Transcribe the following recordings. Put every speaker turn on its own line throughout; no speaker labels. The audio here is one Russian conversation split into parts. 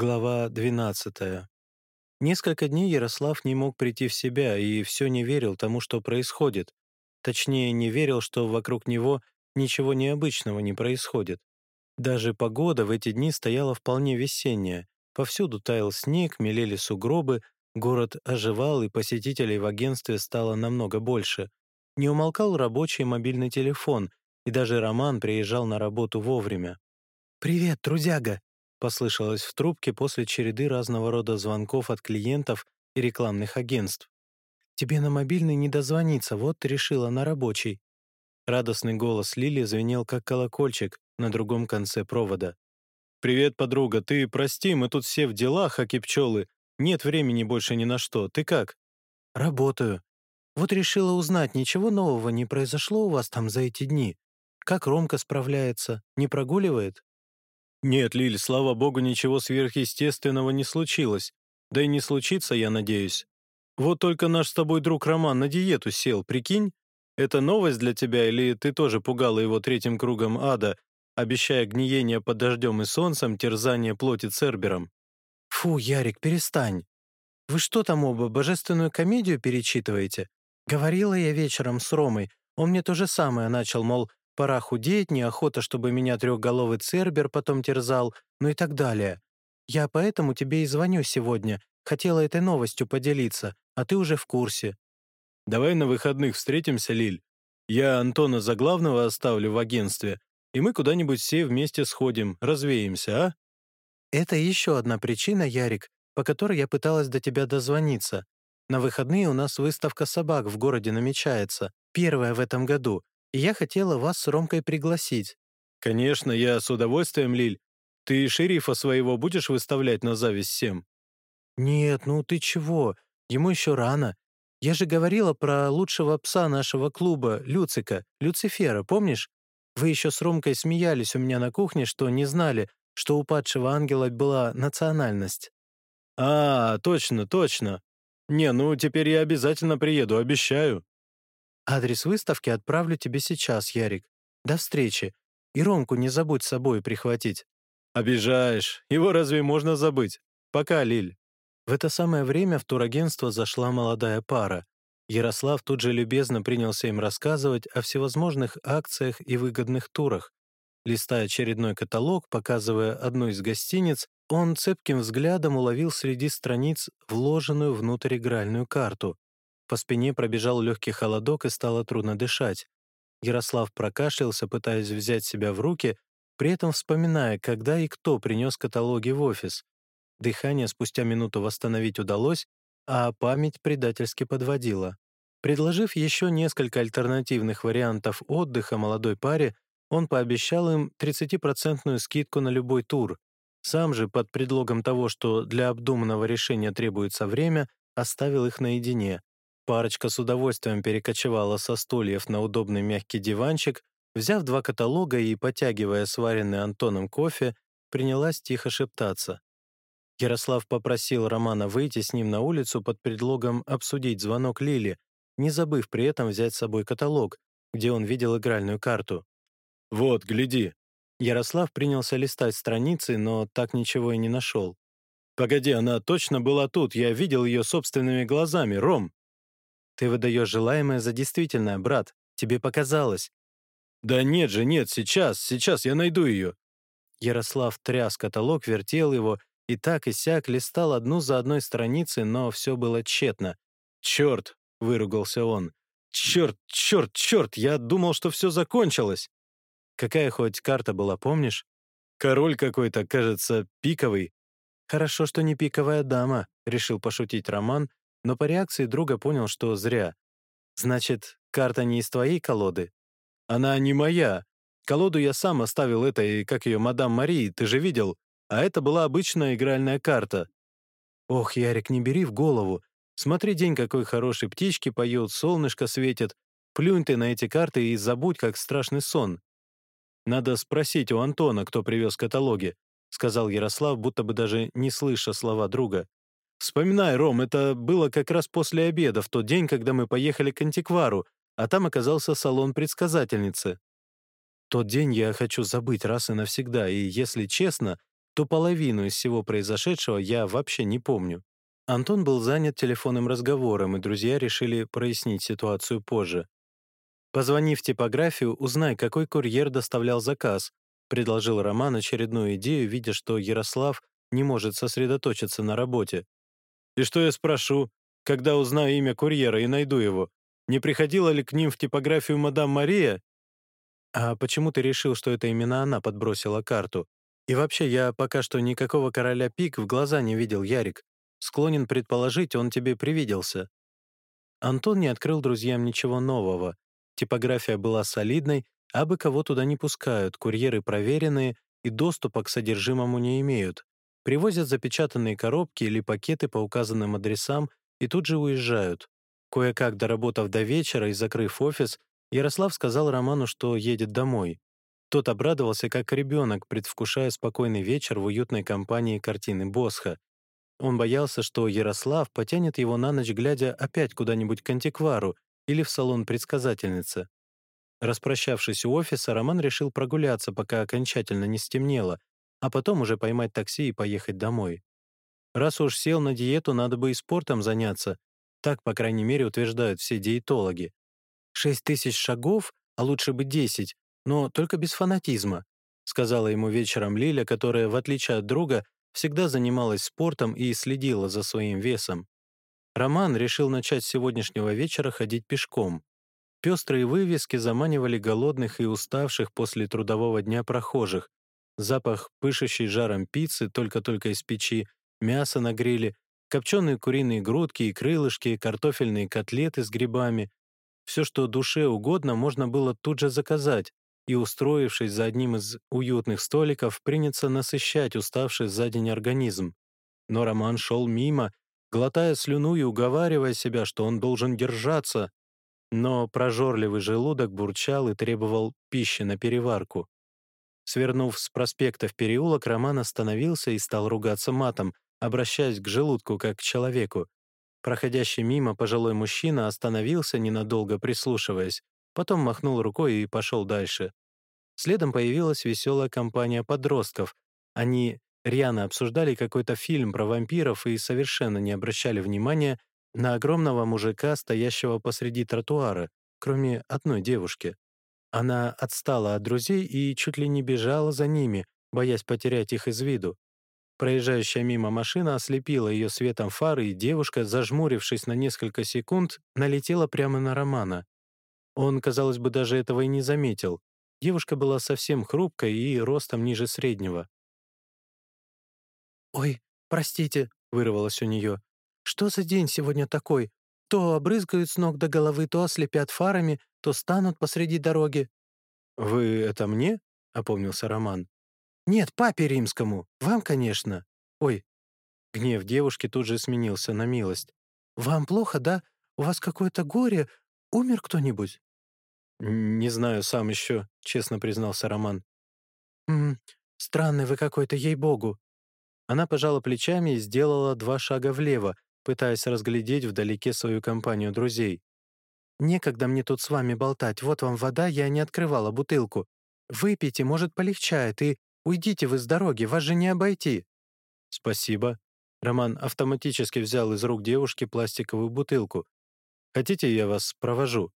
Глава 12. Несколько дней Ярослав не мог прийти в себя и все не верил тому, что происходит. Точнее, не верил, что вокруг него ничего необычного не происходит. Даже погода в эти дни стояла вполне весенняя. Повсюду таял снег, мелели сугробы, город оживал, и посетителей в агентстве стало намного больше. Не умолкал рабочий мобильный телефон, и даже Роман приезжал на работу вовремя. «Привет, трудяга!» Послышалось в трубке после череды разного рода звонков от клиентов и рекламных агентств. «Тебе на мобильный не дозвониться, вот решила на рабочий». Радостный голос Лили звенел как колокольчик на другом конце провода. «Привет, подруга, ты прости, мы тут все в делах, аки пчелы. Нет времени больше ни на что. Ты как?» «Работаю. Вот решила узнать, ничего нового не произошло у вас там за эти дни? Как Ромка справляется? Не прогуливает?» «Нет, Лиль, слава богу, ничего сверхъестественного не случилось. Да и не случится, я надеюсь. Вот только наш с тобой друг Роман на диету сел, прикинь? Это новость для тебя или ты тоже пугала его третьим кругом ада, обещая гниение под дождем и солнцем, терзание плоти Цербером?» «Фу, Ярик, перестань. Вы что там оба, божественную комедию перечитываете? Говорила я вечером с Ромой, он мне то же самое начал, мол, Пора худеть, неохота, чтобы меня трехголовый цербер потом терзал, ну и так далее. Я поэтому тебе и звоню сегодня. Хотела этой новостью поделиться, а ты уже в курсе». «Давай на выходных встретимся, Лиль. Я Антона Заглавного оставлю в агентстве, и мы куда-нибудь все вместе сходим, развеемся, а?» «Это еще одна причина, Ярик, по которой я пыталась до тебя дозвониться. На выходные у нас выставка собак в городе намечается, первая в этом году, и я хотела вас с Ромкой пригласить». «Конечно, я с удовольствием, Лиль. Ты шерифа своего будешь выставлять на зависть всем?» «Нет, ну ты чего? Ему еще рано. Я же говорила про лучшего пса нашего клуба, Люцика, Люцифера, помнишь? Вы еще с Ромкой смеялись у меня на кухне, что не знали, что у падшего ангела была национальность». «А, точно, точно. Не, ну теперь я обязательно приеду, обещаю». Адрес выставки отправлю тебе сейчас, Ярик. До встречи. И Ромку не забудь с собой прихватить». «Обижаешь. Его разве можно забыть? Пока, Лиль». В это самое время в турагентство зашла молодая пара. Ярослав тут же любезно принялся им рассказывать о всевозможных акциях и выгодных турах. Листая очередной каталог, показывая одну из гостиниц, он цепким взглядом уловил среди страниц вложенную внутрь игральную карту. По спине пробежал легкий холодок и стало трудно дышать. Ярослав прокашлялся, пытаясь взять себя в руки, при этом вспоминая, когда и кто принес каталоги в офис. Дыхание спустя минуту восстановить удалось, а память предательски подводила. Предложив еще несколько альтернативных вариантов отдыха молодой паре, он пообещал им 30% скидку на любой тур. Сам же, под предлогом того, что для обдуманного решения требуется время, оставил их наедине. Парочка с удовольствием перекочевала со стульев на удобный мягкий диванчик, взяв два каталога и, потягивая сваренный Антоном кофе, принялась тихо шептаться. Ярослав попросил Романа выйти с ним на улицу под предлогом обсудить звонок Лили, не забыв при этом взять с собой каталог, где он видел игральную карту. «Вот, гляди». Ярослав принялся листать страницы, но так ничего и не нашел. «Погоди, она точно была тут, я видел ее собственными глазами, Ром!» Ты выдаешь желаемое за действительное, брат. Тебе показалось». «Да нет же, нет, сейчас, сейчас я найду ее». Ярослав тряс каталог, вертел его, и так и сяк листал одну за одной страницы, но все было тщетно. «Черт!» — выругался он. «Черт, черт, черт! Я думал, что все закончилось!» «Какая хоть карта была, помнишь?» «Король какой-то, кажется, пиковый». «Хорошо, что не пиковая дама», — решил пошутить Роман, но по реакции друга понял, что зря. «Значит, карта не из твоей колоды?» «Она не моя. Колоду я сам оставил этой, как ее, мадам Марии, ты же видел. А это была обычная игральная карта». «Ох, Ярик, не бери в голову. Смотри, день какой хороший, птички поют, солнышко светит. Плюнь ты на эти карты и забудь, как страшный сон». «Надо спросить у Антона, кто привез каталоги», сказал Ярослав, будто бы даже не слыша слова друга. Вспоминай, Ром, это было как раз после обеда, в тот день, когда мы поехали к антиквару, а там оказался салон предсказательницы. Тот день я хочу забыть раз и навсегда, и, если честно, то половину из всего произошедшего я вообще не помню. Антон был занят телефонным разговором, и друзья решили прояснить ситуацию позже. «Позвони в типографию, узнай, какой курьер доставлял заказ», предложил Роман очередную идею, видя, что Ярослав не может сосредоточиться на работе. «И что я спрошу, когда узнаю имя курьера и найду его? Не приходила ли к ним в типографию мадам Мария?» «А почему ты решил, что это именно она подбросила карту? И вообще, я пока что никакого короля пик в глаза не видел, Ярик. Склонен предположить, он тебе привиделся». Антон не открыл друзьям ничего нового. Типография была солидной, а бы кого туда не пускают, курьеры проверенные и доступа к содержимому не имеют. Привозят запечатанные коробки или пакеты по указанным адресам и тут же уезжают. Кое-как доработав до вечера и закрыв офис, Ярослав сказал Роману, что едет домой. Тот обрадовался, как ребенок, предвкушая спокойный вечер в уютной компании картины Босха. Он боялся, что Ярослав потянет его на ночь, глядя опять куда-нибудь к антиквару или в салон предсказательницы. Распрощавшись у офиса, Роман решил прогуляться, пока окончательно не стемнело, а потом уже поймать такси и поехать домой. Раз уж сел на диету, надо бы и спортом заняться. Так, по крайней мере, утверждают все диетологи. Шесть тысяч шагов, а лучше бы десять, но только без фанатизма, сказала ему вечером Лиля, которая, в отличие от друга, всегда занималась спортом и следила за своим весом. Роман решил начать с сегодняшнего вечера ходить пешком. Пестрые вывески заманивали голодных и уставших после трудового дня прохожих. Запах, пышущий жаром пиццы, только-только из печи, мясо на гриле, копченые куриные грудки и крылышки, картофельные котлеты с грибами. Все, что душе угодно, можно было тут же заказать и, устроившись за одним из уютных столиков, приняться насыщать уставший за день организм. Но Роман шел мимо, глотая слюну и уговаривая себя, что он должен держаться, но прожорливый желудок бурчал и требовал пищи на переварку. Свернув с проспекта в переулок, Роман остановился и стал ругаться матом, обращаясь к желудку как к человеку. Проходящий мимо пожилой мужчина остановился, ненадолго прислушиваясь, потом махнул рукой и пошел дальше. Следом появилась веселая компания подростков. Они рьяно обсуждали какой-то фильм про вампиров и совершенно не обращали внимания на огромного мужика, стоящего посреди тротуара, кроме одной девушки. Она отстала от друзей и чуть ли не бежала за ними, боясь потерять их из виду. Проезжающая мимо машина ослепила ее светом фары, и девушка, зажмурившись на несколько секунд, налетела прямо на Романа. Он, казалось бы, даже этого и не заметил. Девушка была совсем хрупкой и ростом ниже среднего. «Ой, простите», — вырвалось у нее. «Что за день сегодня такой? То обрызгают с ног до головы, то ослепят фарами, то станут посреди дороги». «Вы это мне?» — опомнился Роман. «Нет, папе римскому. Вам, конечно. Ой». Гнев девушки тут же сменился на милость. «Вам плохо, да? У вас какое-то горе? Умер кто-нибудь?» «Не знаю сам еще», — честно признался Роман. «М странный вы какой-то, ей-богу». Она пожала плечами и сделала два шага влево, пытаясь разглядеть вдалеке свою компанию друзей. «Некогда мне тут с вами болтать, вот вам вода, я не открывала бутылку. Выпейте, может, полегчает, и уйдите вы с дороги, вас же не обойти». «Спасибо». Роман автоматически взял из рук девушки пластиковую бутылку. «Хотите, я вас провожу?»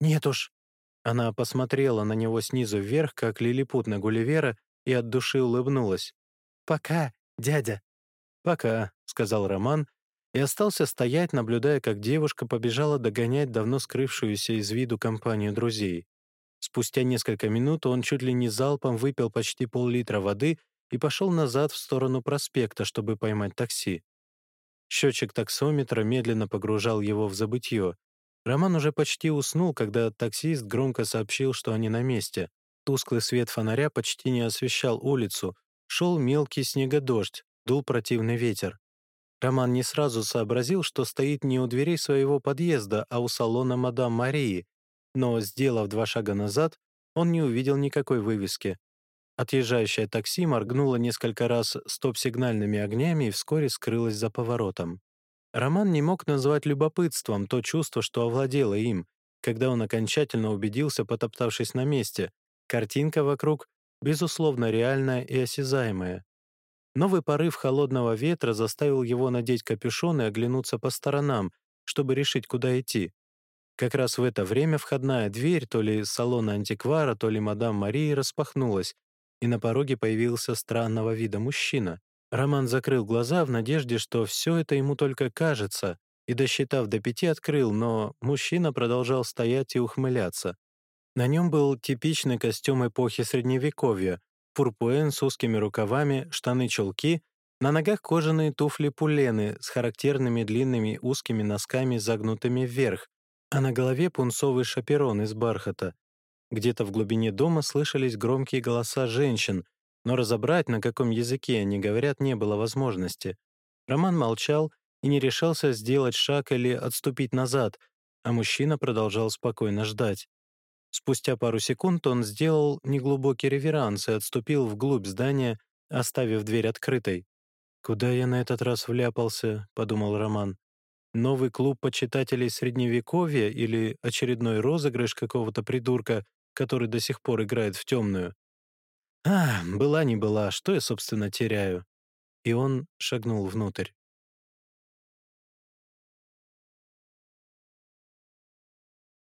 «Нет уж». Она посмотрела на него снизу вверх, как лилипут на Гулливера, и от души улыбнулась. «Пока, дядя». «Пока», — сказал Роман и остался стоять, наблюдая, как девушка побежала догонять давно скрывшуюся из виду компанию друзей. Спустя несколько минут он чуть ли не залпом выпил почти пол-литра воды и пошел назад в сторону проспекта, чтобы поймать такси. Счетчик таксометра медленно погружал его в забытье. Роман уже почти уснул, когда таксист громко сообщил, что они на месте. Тусклый свет фонаря почти не освещал улицу, шел мелкий снегодождь, дул противный ветер. Роман не сразу сообразил, что стоит не у дверей своего подъезда, а у салона мадам Марии, но, сделав два шага назад, он не увидел никакой вывески. Отъезжающее такси моргнуло несколько раз стоп-сигнальными огнями и вскоре скрылось за поворотом. Роман не мог назвать любопытством то чувство, что овладело им, когда он окончательно убедился, потоптавшись на месте. Картинка вокруг, безусловно, реальная и осязаемая. Новый порыв холодного ветра заставил его надеть капюшон и оглянуться по сторонам, чтобы решить, куда идти. Как раз в это время входная дверь то ли салона антиквара, то ли мадам Марии распахнулась, и на пороге появился странного вида мужчина. Роман закрыл глаза в надежде, что все это ему только кажется, и, досчитав до пяти, открыл, но мужчина продолжал стоять и ухмыляться. На нем был типичный костюм эпохи Средневековья, пурпуэн с узкими рукавами, штаны-чулки, на ногах кожаные туфли-пулены с характерными длинными узкими носками, загнутыми вверх, а на голове пунцовый шаперон из бархата. Где-то в глубине дома слышались громкие голоса женщин, но разобрать, на каком языке они говорят, не было возможности. Роман молчал и не решался сделать шаг или отступить назад, а мужчина продолжал спокойно ждать. Спустя пару секунд он сделал неглубокий реверанс и отступил вглубь здания, оставив дверь открытой. «Куда я на этот раз вляпался?» — подумал Роман. «Новый клуб почитателей Средневековья или очередной розыгрыш какого-то придурка, который до сих пор играет в темную? А, была не была, что я, собственно, теряю?» И он шагнул внутрь.